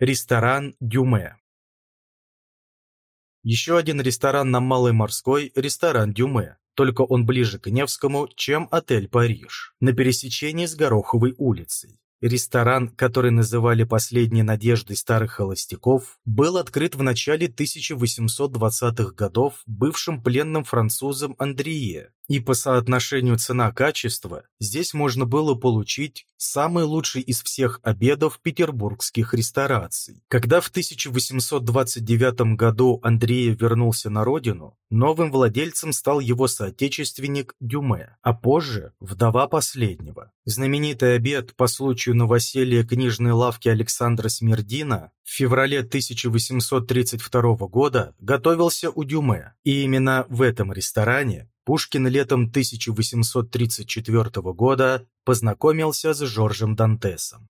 Ресторан Дюме Еще один ресторан на Малой Морской – ресторан Дюме, только он ближе к Невскому, чем отель «Париж», на пересечении с Гороховой улицей. Ресторан, который называли «последней надеждой старых холостяков», был открыт в начале 1820-х годов бывшим пленным французом Андрие, и по соотношению цена-качество здесь можно было получить самый лучший из всех обедов петербургских рестораций. Когда в 1829 году Андреев вернулся на родину, новым владельцем стал его соотечественник Дюме, а позже – вдова последнего. Знаменитый обед по случаю новоселья книжной лавки Александра Смердина в феврале 1832 года готовился у Дюме, и именно в этом ресторане Пушкин летом 1834 года познакомился с Жоржем Дантесом.